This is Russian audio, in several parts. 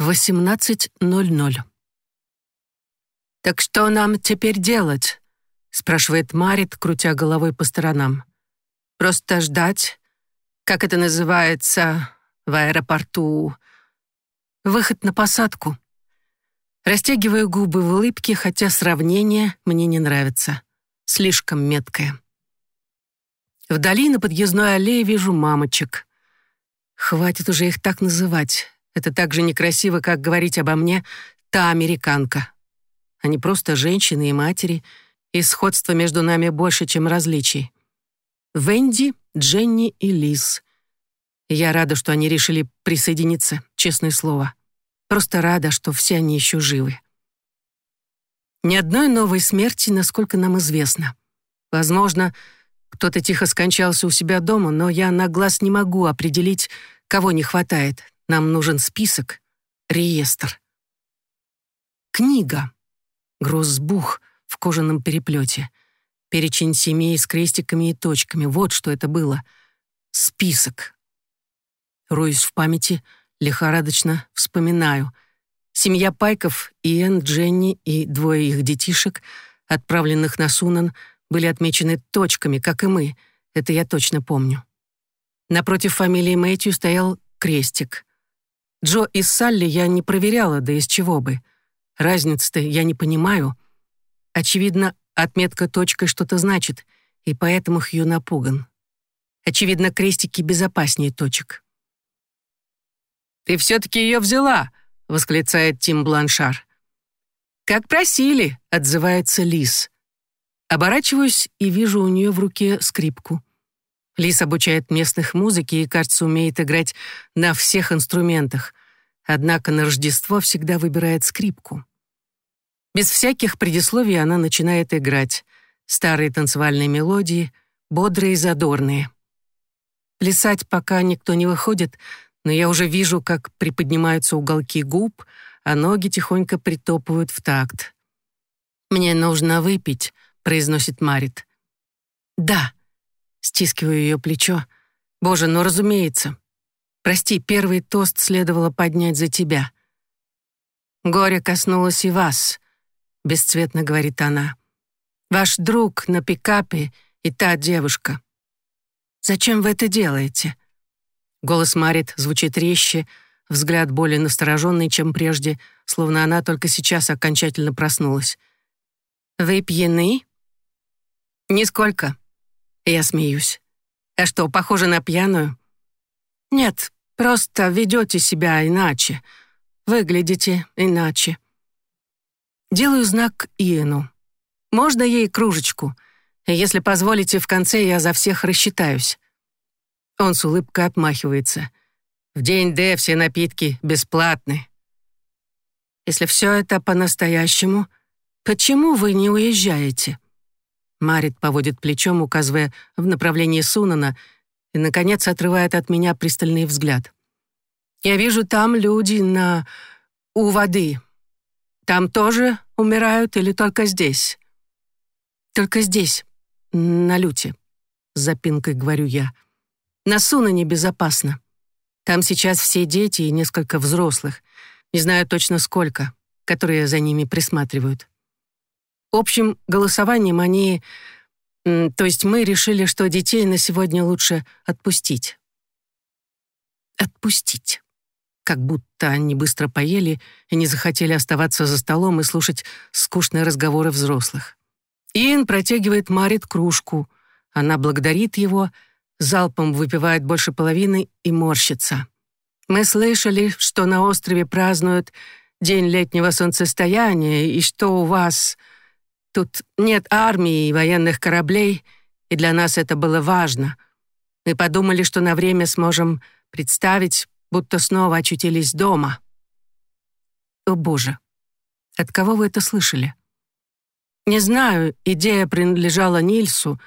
18.00. «Так что нам теперь делать?» — спрашивает Марит, крутя головой по сторонам. «Просто ждать? Как это называется в аэропорту? Выход на посадку?» Растягиваю губы в улыбке, хотя сравнение мне не нравится. Слишком меткое. Вдали на подъездной аллее вижу мамочек. Хватит уже их так называть. Это так же некрасиво, как говорить обо мне «та американка». Они просто женщины и матери, и сходства между нами больше, чем различий. Венди, Дженни и Лиз. Я рада, что они решили присоединиться, честное слово. Просто рада, что все они еще живы. Ни одной новой смерти, насколько нам известно. Возможно, кто-то тихо скончался у себя дома, но я на глаз не могу определить, кого не хватает, нам нужен список, реестр. Книга. Гроссбух в кожаном переплете. Перечень семей с крестиками и точками. Вот что это было. Список. Роюсь в памяти, лихорадочно вспоминаю. Семья Пайков, Иэн, Дженни и двое их детишек, отправленных на Сунан, были отмечены точками, как и мы. Это я точно помню. Напротив фамилии Мэтью стоял крестик. Джо и Салли я не проверяла, да из чего бы. Разницы-то я не понимаю. Очевидно, отметка точкой что-то значит, и поэтому Хью напуган. Очевидно, крестики безопаснее точек. «Ты все-таки ее взяла!» — восклицает Тим Бланшар. «Как просили!» — отзывается Лис. Оборачиваюсь и вижу у нее в руке скрипку. Лис обучает местных музыке и, кажется, умеет играть на всех инструментах, однако на Рождество всегда выбирает скрипку. Без всяких предисловий она начинает играть. Старые танцевальные мелодии, бодрые и задорные. Плясать пока никто не выходит, но я уже вижу, как приподнимаются уголки губ, а ноги тихонько притопывают в такт. «Мне нужно выпить», — произносит Марит. «Да», Стискиваю ее плечо. «Боже, ну разумеется. Прости, первый тост следовало поднять за тебя». «Горе коснулось и вас», — бесцветно говорит она. «Ваш друг на пикапе и та девушка. Зачем вы это делаете?» Голос Марит звучит резче, взгляд более настороженный, чем прежде, словно она только сейчас окончательно проснулась. «Вы пьяны?» «Нисколько», я смеюсь. А что, похоже на пьяную? Нет, просто ведете себя иначе. Выглядите иначе. Делаю знак Иену. Можно ей кружечку? Если позволите, в конце я за всех рассчитаюсь. Он с улыбкой отмахивается. В день Д все напитки бесплатны. Если все это по-настоящему, почему вы не уезжаете? Марит поводит плечом, указывая в направлении Сунана, и, наконец, отрывает от меня пристальный взгляд. «Я вижу там люди на... у воды. Там тоже умирают или только здесь?» «Только здесь, на люте», — запинкой говорю я. «На Сунане безопасно. Там сейчас все дети и несколько взрослых. Не знаю точно сколько, которые за ними присматривают. Общим голосованием они... То есть мы решили, что детей на сегодня лучше отпустить. Отпустить. Как будто они быстро поели и не захотели оставаться за столом и слушать скучные разговоры взрослых. Иэн протягивает Марит кружку. Она благодарит его, залпом выпивает больше половины и морщится. Мы слышали, что на острове празднуют День летнего солнцестояния и что у вас Тут нет армии и военных кораблей, и для нас это было важно. Мы подумали, что на время сможем представить, будто снова очутились дома. О боже, от кого вы это слышали? Не знаю, идея принадлежала Нильсу,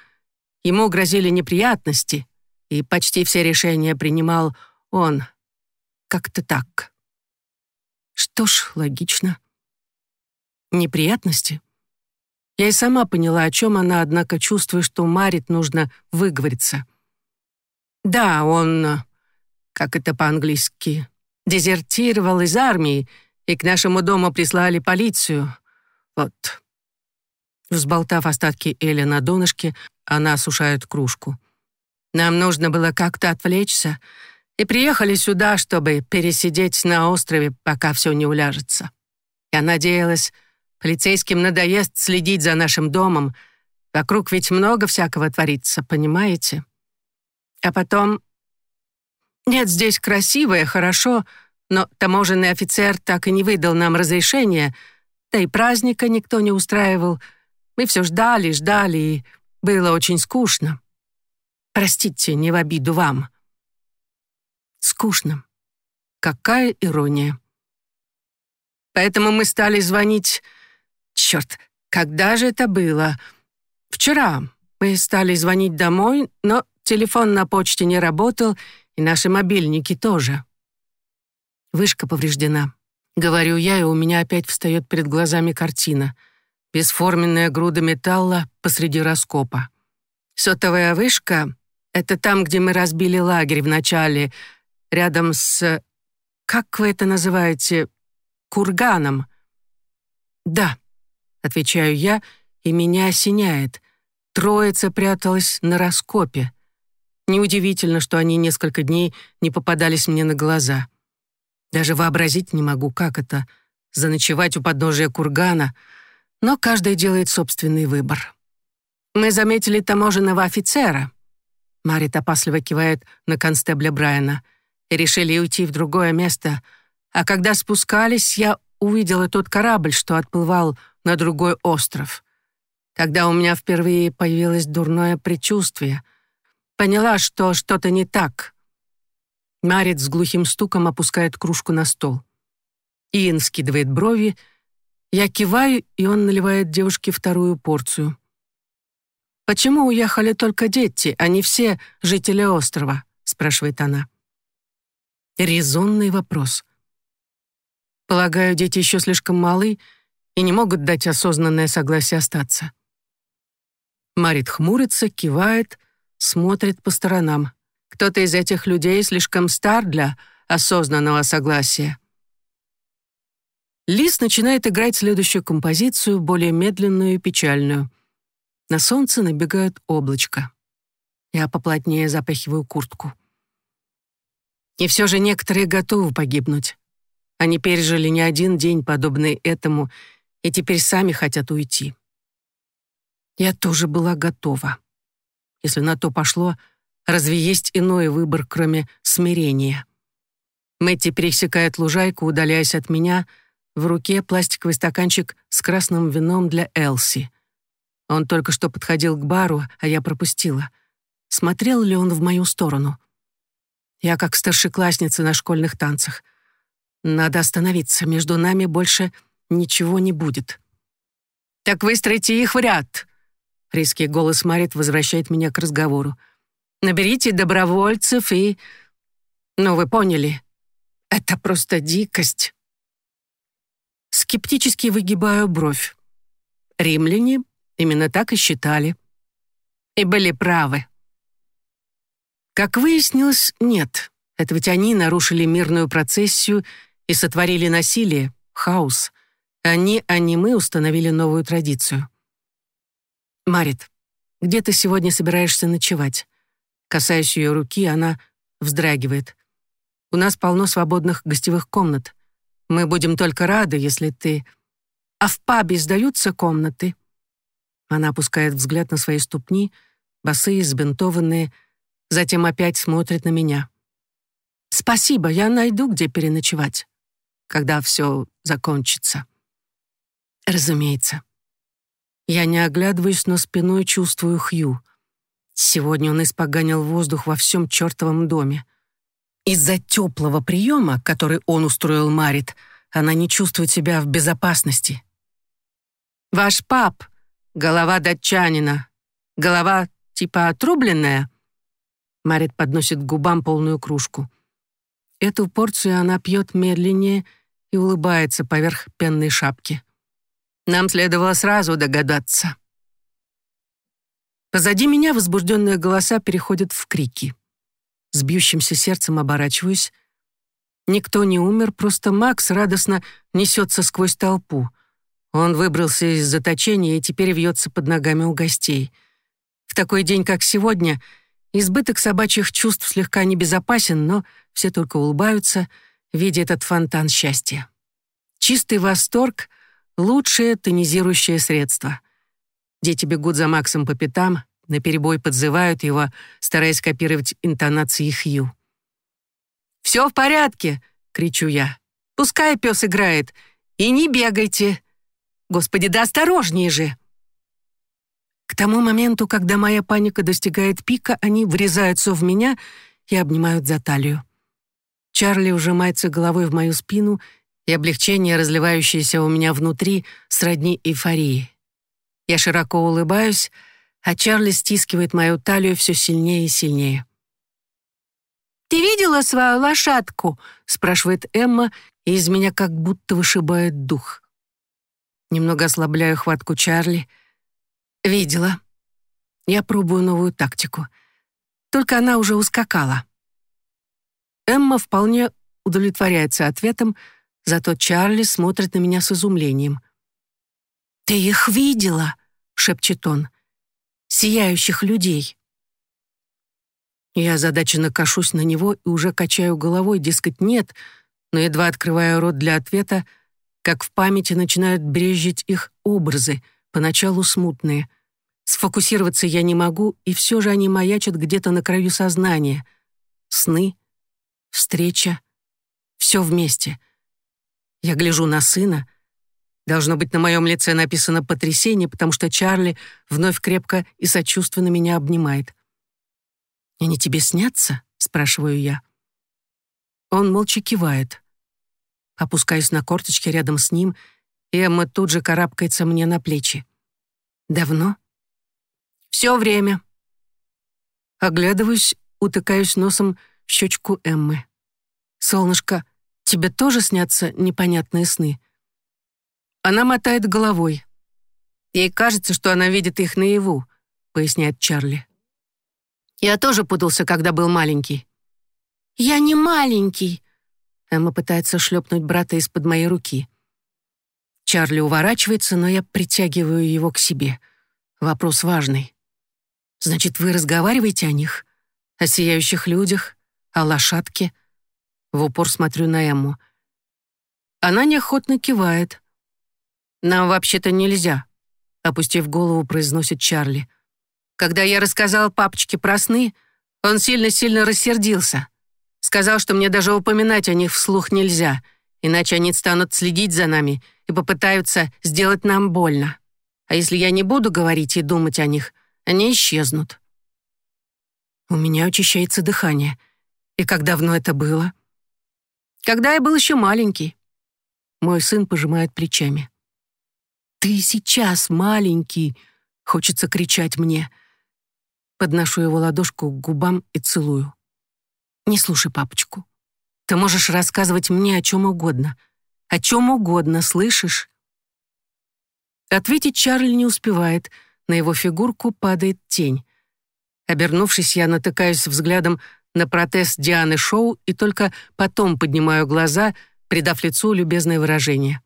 ему грозили неприятности, и почти все решения принимал он. Как-то так. Что ж, логично. Неприятности? Я и сама поняла, о чем она, однако чувствую, что Марит нужно выговориться. Да, он, как это по-английски, дезертировал из армии, и к нашему дому прислали полицию. Вот». Взболтав остатки Эля на донышке, она осушает кружку. «Нам нужно было как-то отвлечься, и приехали сюда, чтобы пересидеть на острове, пока все не уляжется. Я надеялась, полицейским надоест следить за нашим домом. Вокруг ведь много всякого творится, понимаете? А потом... Нет, здесь красиво и хорошо, но таможенный офицер так и не выдал нам разрешения, да и праздника никто не устраивал. Мы все ждали, ждали, и было очень скучно. Простите, не в обиду вам. Скучно. Какая ирония. Поэтому мы стали звонить... Черт, когда же это было? Вчера. Мы стали звонить домой, но телефон на почте не работал, и наши мобильники тоже. Вышка повреждена. Говорю я, и у меня опять встает перед глазами картина. Бесформенная груда металла посреди раскопа. Сотовая вышка — это там, где мы разбили лагерь в начале, рядом с... Как вы это называете? Курганом. Да, отвечаю я, и меня осеняет. Троица пряталась на раскопе. Неудивительно, что они несколько дней не попадались мне на глаза. Даже вообразить не могу, как это — заночевать у подножия кургана, но каждый делает собственный выбор. Мы заметили таможенного офицера. Марит опасливо кивает на констебля Брайана. И решили уйти в другое место. А когда спускались, я увидела тот корабль, что отплывал на другой остров. Тогда у меня впервые появилось дурное предчувствие. Поняла, что что-то не так. Марит с глухим стуком опускает кружку на стол. Иэн скидывает брови. Я киваю, и он наливает девушке вторую порцию. «Почему уехали только дети, а не все жители острова?» — спрашивает она. Резонный вопрос. Полагаю, дети еще слишком малы и не могут дать осознанное согласие остаться. Марит хмурится, кивает, смотрит по сторонам. Кто-то из этих людей слишком стар для осознанного согласия. Лис начинает играть следующую композицию, более медленную и печальную. На солнце набегает облачко. Я поплотнее запахиваю куртку. И все же некоторые готовы погибнуть. Они пережили не один день, подобный этому, и теперь сами хотят уйти. Я тоже была готова. Если на то пошло, разве есть иной выбор, кроме смирения? Мэтти пересекает лужайку, удаляясь от меня, в руке пластиковый стаканчик с красным вином для Элси. Он только что подходил к бару, а я пропустила. Смотрел ли он в мою сторону? Я как старшеклассница на школьных танцах. Надо остановиться, между нами больше ничего не будет. «Так выстроите их в ряд!» Резкий голос Марит возвращает меня к разговору. «Наберите добровольцев и...» «Ну, вы поняли. Это просто дикость». Скептически выгибаю бровь. Римляне именно так и считали. И были правы. Как выяснилось, нет. Это ведь они нарушили мирную процессию и сотворили насилие, хаос. Они, а не мы, установили новую традицию. «Марит, где ты сегодня собираешься ночевать?» Касаясь ее руки, она вздрагивает. «У нас полно свободных гостевых комнат. Мы будем только рады, если ты...» «А в пабе сдаются комнаты?» Она опускает взгляд на свои ступни, босые, сбинтованные, затем опять смотрит на меня. «Спасибо, я найду, где переночевать, когда все закончится». «Разумеется». Я не оглядываюсь, но спиной чувствую Хью. Сегодня он испоганил воздух во всем чертовом доме. Из-за теплого приема, который он устроил Марит, она не чувствует себя в безопасности. «Ваш пап — голова датчанина. Голова типа отрубленная?» Марит подносит к губам полную кружку. Эту порцию она пьет медленнее и улыбается поверх пенной шапки. Нам следовало сразу догадаться. Позади меня возбужденные голоса переходят в крики. С бьющимся сердцем оборачиваюсь. Никто не умер, просто Макс радостно несется сквозь толпу. Он выбрался из заточения и теперь вьется под ногами у гостей. В такой день, как сегодня, избыток собачьих чувств слегка небезопасен, но все только улыбаются, видя этот фонтан счастья. Чистый восторг — лучшее тонизирующее средство. Дети бегут за Максом по пятам, наперебой подзывают его, стараясь копировать интонации Хью. «Все в порядке!» — кричу я. «Пускай пес играет. И не бегайте! Господи, да осторожнее же!» К тому моменту, когда моя паника достигает пика, они врезаются в меня и обнимают за талию. Чарли ужимается головой в мою спину и облегчение, разливающееся у меня внутри, сродни эйфории. Я широко улыбаюсь, а Чарли стискивает мою талию все сильнее и сильнее. «Ты видела свою лошадку?» — спрашивает Эмма, и из меня как будто вышибает дух. Немного ослабляю хватку Чарли. «Видела. Я пробую новую тактику. Только она уже ускакала». Эмма вполне удовлетворяется ответом, Зато Чарли смотрит на меня с изумлением. «Ты их видела?» — шепчет он. «Сияющих людей». Я озадаченно кашусь на него и уже качаю головой, дескать, нет, но едва открываю рот для ответа, как в памяти начинают брежить их образы, поначалу смутные. Сфокусироваться я не могу, и все же они маячат где-то на краю сознания. Сны, встреча, все вместе — я гляжу на сына. Должно быть, на моем лице написано потрясение, потому что Чарли вновь крепко и сочувственно меня обнимает. «Они тебе снятся?» — спрашиваю я. Он молча кивает. Опускаюсь на корточки рядом с ним, и Эмма тут же карабкается мне на плечи. «Давно?» «Все время». Оглядываюсь, утыкаюсь носом в щечку Эммы. «Солнышко, Тебе тоже снятся непонятные сны?» Она мотает головой. Ей кажется, что она видит их наяву, поясняет Чарли. Я тоже путался, когда был маленький. Я не маленький. Эмма пытается шлепнуть брата из-под моей руки. Чарли уворачивается, но я притягиваю его к себе. Вопрос важный. Значит, вы разговариваете о них? О сияющих людях? О лошадке? В упор смотрю на Эмму. Она неохотно кивает. «Нам вообще-то нельзя», — опустив голову, произносит Чарли. «Когда я рассказал папочке про сны, он сильно-сильно рассердился. Сказал, что мне даже упоминать о них вслух нельзя, иначе они станут следить за нами и попытаются сделать нам больно. А если я не буду говорить и думать о них, они исчезнут». У меня учащается дыхание. И как давно это было? Когда я был еще маленький. Мой сын пожимает плечами. «Ты сейчас маленький!» — хочется кричать мне. Подношу его ладошку к губам и целую. «Не слушай папочку. Ты можешь рассказывать мне о чем угодно. О чем угодно, слышишь?» Ответить Чарли не успевает. На его фигурку падает тень. Обернувшись, я натыкаюсь взглядом на протест Дианы Шоу и только потом поднимаю глаза, придав лицу любезное выражение.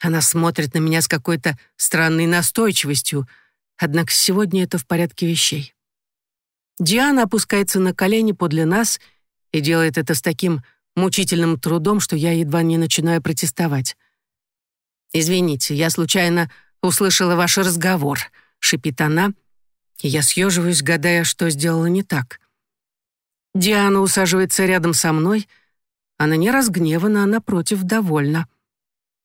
Она смотрит на меня с какой-то странной настойчивостью, однако сегодня это в порядке вещей. Диана опускается на колени подле нас и делает это с таким мучительным трудом, что я едва не начинаю протестовать. «Извините, я случайно услышала ваш разговор», — шипит она, и я съеживаюсь, гадая, что сделала не так. Диана усаживается рядом со мной. Она не разгневана, а напротив довольна.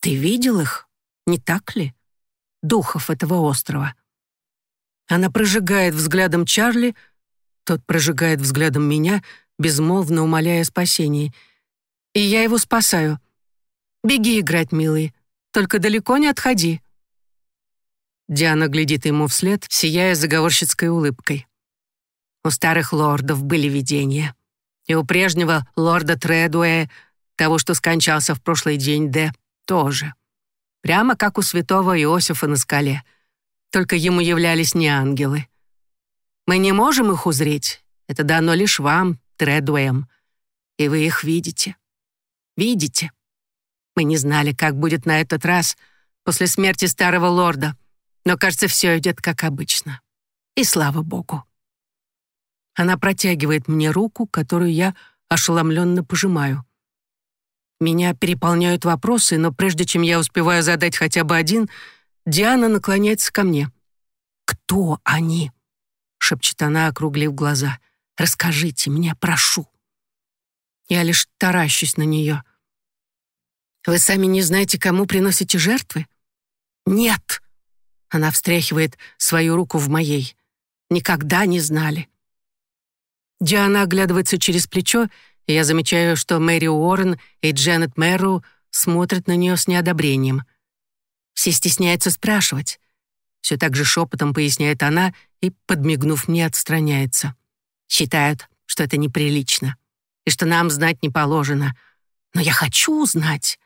Ты видел их, не так ли? Духов этого острова. Она прожигает взглядом Чарли, тот прожигает взглядом меня, безмолвно умоляя спасения. И я его спасаю. «Беги играть, милый, только далеко не отходи». Диана глядит ему вслед, сияя заговорщицкой улыбкой. У старых лордов были видения. И у прежнего лорда Тредуэ, того, что скончался в прошлый день Д, тоже. Прямо как у святого Иосифа на скале. Только ему являлись не ангелы. Мы не можем их узреть. Это дано лишь вам, Тредуэм. И вы их видите. Видите? Мы не знали, как будет на этот раз после смерти старого лорда, но, кажется, все идет как обычно. И слава богу. Она протягивает мне руку, которую я ошеломленно пожимаю. Меня переполняют вопросы, но прежде чем я успеваю задать хотя бы один, Диана наклоняется ко мне. «Кто они?» — шепчет она, округлив глаза. «Расскажите мне, прошу». Я лишь таращусь на нее. «Вы сами не знаете, кому приносите жертвы?» «Нет!» Она встряхивает свою руку в моей. «Никогда не знали». Диана оглядывается через плечо и я замечаю, что Мэри Уоррен и Дженнет Мэру смотрят на нее с неодобрением. Все стесняются спрашивать. Все так же шепотом поясняет она и, подмигнув мне, отстраняется. Считают, что это неприлично и что нам знать не положено. Но я хочу узнать.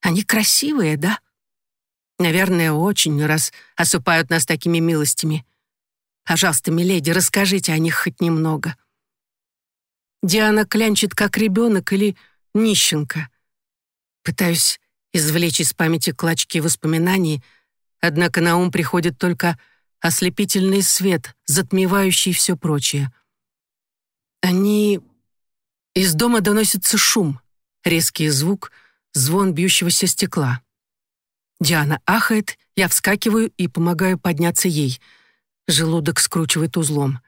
Они красивые, да? Наверное, очень, раз осыпают нас такими милостями. Пожалуйста, миледи, расскажите о них хоть немного. Диана клянчит как ребенок или нищенка. Пытаюсь извлечь из памяти клочки воспоминаний, однако на ум приходит только ослепительный свет, затмевающий все прочее. Они... Из дома доносится шум, резкий звук, звон бьющегося стекла. Диана ахает, я вскакиваю и помогаю подняться ей. Желудок скручивает узлом.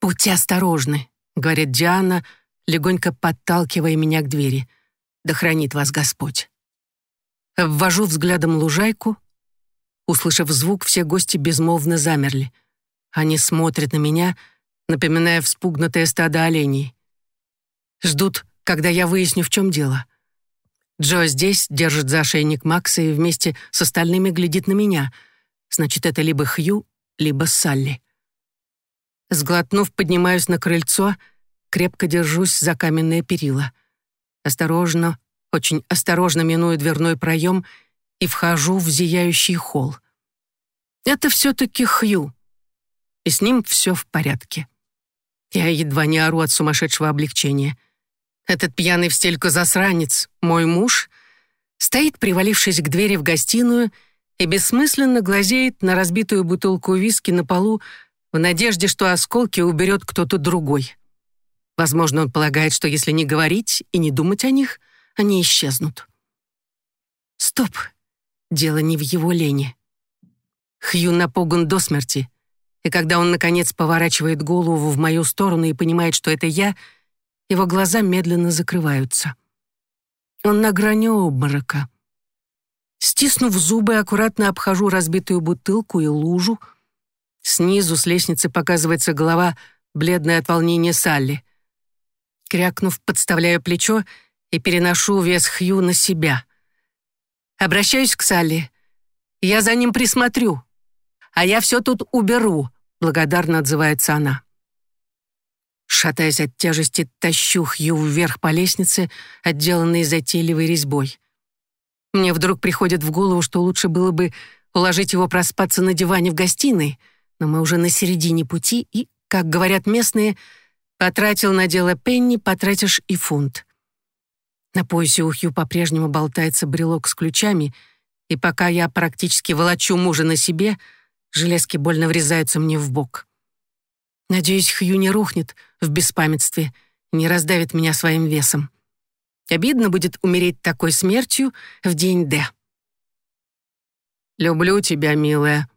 «Будьте осторожны», — говорит Диана, легонько подталкивая меня к двери. «Да хранит вас Господь». Ввожу взглядом лужайку. Услышав звук, все гости безмолвно замерли. Они смотрят на меня, напоминая вспугнутое стадо оленей. Ждут, когда я выясню, в чем дело. Джо здесь держит за ошейник Макса и вместе с остальными глядит на меня. Значит, это либо Хью, либо Салли. Сглотнув, поднимаюсь на крыльцо, крепко держусь за каменные перила. Осторожно, очень осторожно миную дверной проем и вхожу в зияющий холл. Это все-таки Хью, и с ним все в порядке. Я едва не ору от сумасшедшего облегчения. Этот пьяный в стельку засранец, мой муж, стоит, привалившись к двери в гостиную, и бессмысленно глазеет на разбитую бутылку виски на полу в надежде, что осколки уберет кто-то другой. Возможно, он полагает, что если не говорить и не думать о них, они исчезнут. Стоп, дело не в его лени. Хью напуган до смерти, и когда он, наконец, поворачивает голову в мою сторону и понимает, что это я, его глаза медленно закрываются. Он на грани обморока. Стиснув зубы, аккуратно обхожу разбитую бутылку и лужу, Снизу с лестницы показывается голова, бледная от волнения Салли. Крякнув, подставляю плечо и переношу вес Хью на себя. Обращаюсь к Салли. «Я за ним присмотрю, а я все тут уберу», — благодарно отзывается она. Шатаясь от тяжести, тащу Хью вверх по лестнице, отделанной затейливой резьбой. Мне вдруг приходит в голову, что лучше было бы уложить его проспаться на диване в гостиной — но мы уже на середине пути, и, как говорят местные, потратил на дело пенни, потратишь и фунт. На поясе у Хью по-прежнему болтается брелок с ключами, и пока я практически волочу мужа на себе, железки больно врезаются мне в бок. Надеюсь, Хью не рухнет в беспамятстве, не раздавит меня своим весом. Обидно будет умереть такой смертью в день Д. «Люблю тебя, милая»,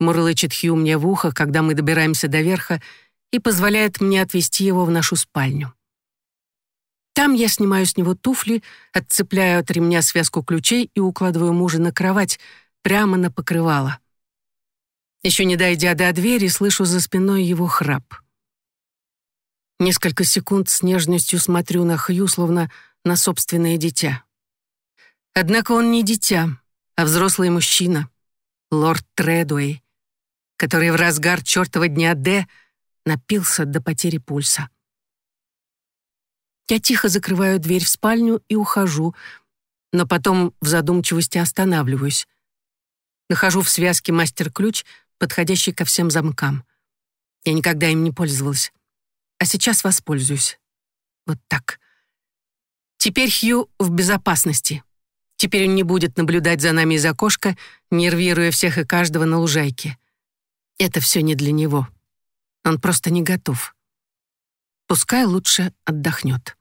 мурлычет Хью мне в ухо, когда мы добираемся до верха, и позволяет мне отвести его в нашу спальню. Там я снимаю с него туфли, отцепляю от ремня связку ключей и укладываю мужа на кровать, прямо на покрывало. Еще не дойдя до двери, слышу за спиной его храп. Несколько секунд с нежностью смотрю на Хью, словно на собственное дитя. Однако он не дитя, а взрослый мужчина, лорд Тредуэй, который в разгар чертова дня Д напился до потери пульса. Я тихо закрываю дверь в спальню и ухожу, но потом в задумчивости останавливаюсь. Нахожу в связке мастер-ключ, подходящий ко всем замкам. Я никогда им не пользовалась. А сейчас воспользуюсь. Вот так. Теперь Хью в безопасности. Теперь он не будет наблюдать за нами из окошка, нервируя всех и каждого на лужайке. Это все не для него. Он просто не готов. Пускай лучше отдохнет.